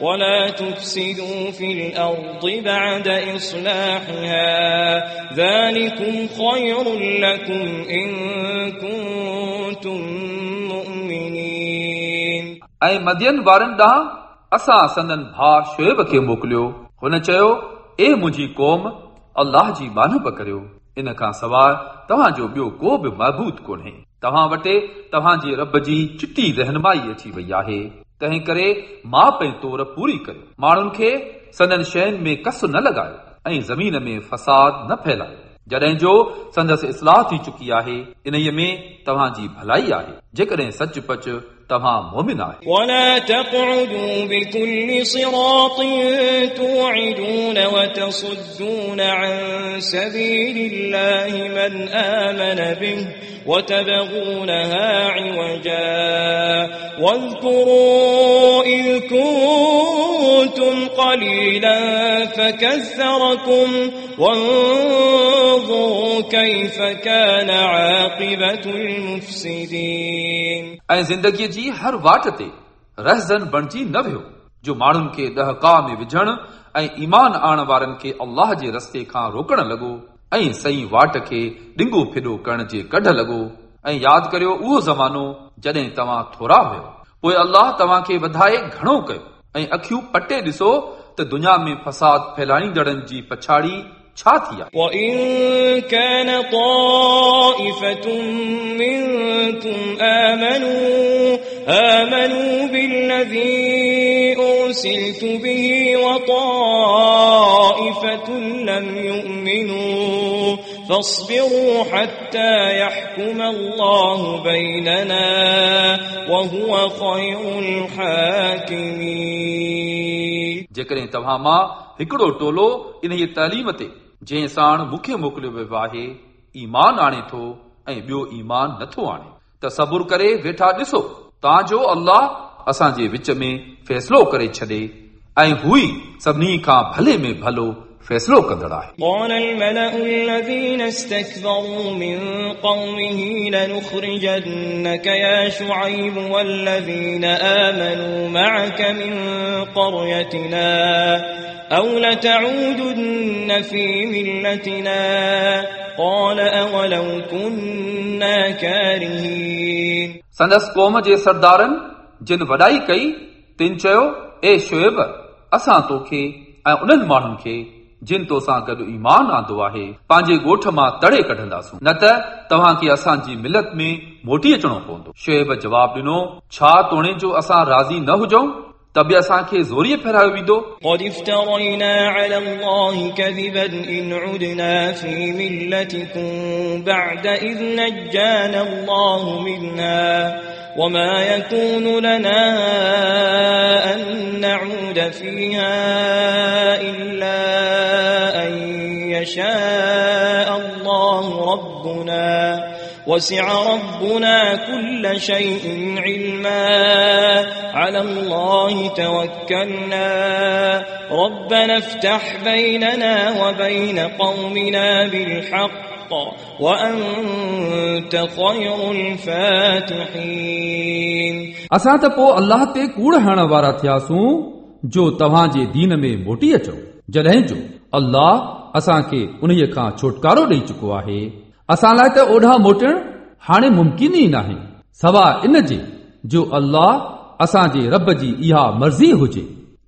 ولا تفسدوا في الأرض بعد إصلاحها ذلكم خير لكم إن كنتم مؤمنين ऐं मदियन वारनि ॾांहुं असां संदन भाउ शुएब खे मोकिलियो हुन चयो ए मुंहिंजी क़ौम अल्लाह जी मानब करियो इन खां सवाइ तव्हांजो ॿियो को बि महबूद कोन्हे तव्हां वटि तव्हांजे रब जी चिटी रहनुमाई अची वई आहे तंहिं करे माप ऐं तौर पूरी करियो माण्हुनि खे संदन शयुनि में कस न लॻायो ऐं ज़मीन में फसाद न फैलायो जॾहिं जो संदसि इस्लाह थी चुकी आहे इन्हीअ में तव्हांजी भलाई आहे जेकॾहिं सचपच तव्हां मोमिन आहे ولا تقعدوا بكل صراط توعدون وتصدون عن سبيل الله من آمن به وتبغونها عوجا واذكروا إذ كنتم قليلا فكثركم وانظروا كيف كان عاقبة المفسدين ऐं ज़िंदगीअ जी हर वाट ते रहज़न बणिजी न वियो जो माण्हुनि खे दहका में विझण ऐं ईमान आणण वारनि खे अल्लाह जे रस्ते खां रोकण लॻो ऐं सही वाट खे ॾिंगो फिॾो करण जे कढ लॻो ऐं यादि करियो उहो ज़मानो जॾहिं तव्हां थोरा हुयो पोइ अल्लाह तव्हांखे वधाए घणो कयो ऐं अखियूं पटे ॾिसो त दुनिया में फसाद फैलाईंदड़नि जी पछाड़ी छा थी आहे وإن كان طائفة منكم آمنوا آمنوا بالذي أرسلت به وطائفة لم يؤمنوا فاصبروا حتى يحكم الله بيننا وهو خير الحاكمين जेकॾहिं तव्हां मां हिकिड़ो टोलो इन तालीम ते जंहिं साण मूंखे मोकिलियो वियो आहे ईमान आणे थो ऐं ॿियो ईमान नथो आणे त सबुर करे वेठा ॾिसो तव्हांजो अल्लाह असांजे विच में फ़ैसिलो करे छॾे ऐं हू ई सभिनी खां भले में भलो फ़ैसिलो कंदड़ आहे قال الملأ الذين استكبروا من قومه لنخرجنك يا شعيب والذين آمنوا معك من قريتنا أو لتعودن في ملتنا قال أولو كنا كارهين संदसि क़ौम जे सरदारनि जिन वॾाई कई तिन चयो ए शुएब असां तोखे ऐं उन्हनि माण्हुनि खे जिन तोसां गॾु ईमान आंदो आहे पंहिंजे ॻोठ मां तड़े कढंदासूं न त तव्हांखे असांजी मिलत में मोटी अचणो पवंदो शुएब जवाबु ॾिनो छा तोणे जो असां राज़ी न हुजऊं त बि असांखे ज़ोरीअ फेरायो वेंदो قد افترينا على الله كذبا إن عدنا في ملتكم بعد إذ نجانا الله منها وما يكون لنا أن نعود فيها إلا أن يشاء الله ربنا وسع ربنا كل شيء علما. على الله توكلنا. ربنا افتح بيننا وبين قومنا بالحق وأنت خير الفاتحين. اسا پو الله ته کوڑ هڻ وارا ٿياسو جو توهان جي دين ۾ موٽي اچو جو الله असांखे उन्हीअ खां छुटकारो ॾेई चुको आहे असां लाइ त ओॾां मोटण हाणे मुमकिन ई नाहे सवाइ इन जे जो अल्लाह असांजे रब जी इहा मर्ज़ी हुजे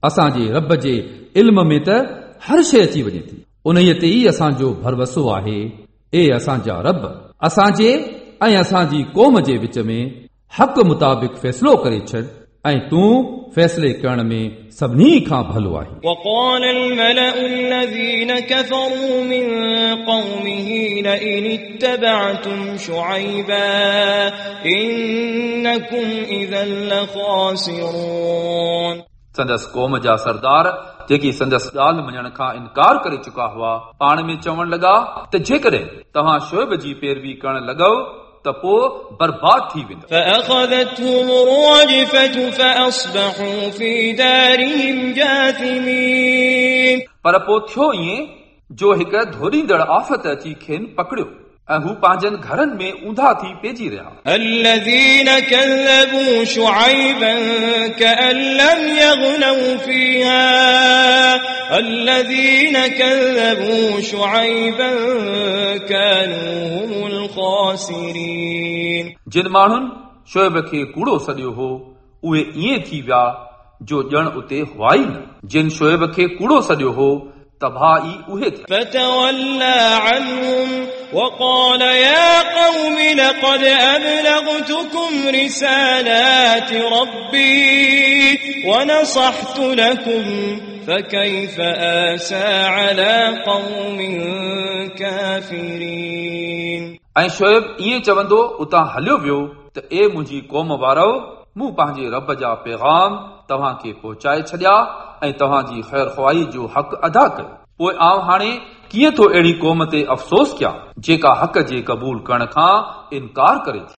असांजे रब जे इल्म में त हर शइ अची वञे थी उन्हीअ ते ई असांजो भरवसो आहे ए असांजा रब असांजे ऐं असांजी क़ौम जे विच में हक़ मुताबिक़ फ़ैसिलो करे छॾ ऐं तूं फ़ैसिले करण में सभिनी खां भलो आहे وقال الملأ الذين كفروا من قومه لئن اتبعتم شعيبا إنكم إذا لخاسرون संदसि क़ौम जा सरदार जेकी संदसि ॻाल्हि मञण खां इनकार करे चुका हुआ पाण में चवण लॻा त जेकॾहिं तव्हां शोएब जी पैरवी करण लॻो تپو برباد تھی وند فاخذتهم الرجفه فاصبحوا في دارهم جاثمين۔ پر پوتھو یہ جو ہک دھوری دڑ آفت اچی کھین پکڑیو۔ ऐं हू पंहिंजनि घरनि में ऊंधा थी पेजी रहिया الذين كذبوا شعيبا كأن لم يغنوا فيها الذين كذبوا شعيبا كانوا هم الخاسرين जिन माण्हुनि शोएब खे कूड़ो सॾियो हो उहे ईअं थी विया जो ॼण उते हुआ ई न जिन शोएब खे कूड़ो सॾियो हो तबाही उहे थिया فتولى عنهم وقال يا قوم لقد أبلغتكم رسالات ربي ونصحت لكم فكيف آسى على قوم كافرين ऐं शोएब ईअं चवंदो उतां हलियो वियो त ए मुंहिंजी क़ौम वारो मूं पंहिंजे रब जा पैगाम तव्हांखे पहुचाए छॾिया ऐं तव्हांजी ख़ैर ख़्वाही जो हक़ अदा कयो पोइ आउं हाणे कीअं थो अहिड़ी क़ौम ते अफ़सोस कयां जेका हक़ जे क़बूल करण खां इनकार करे थी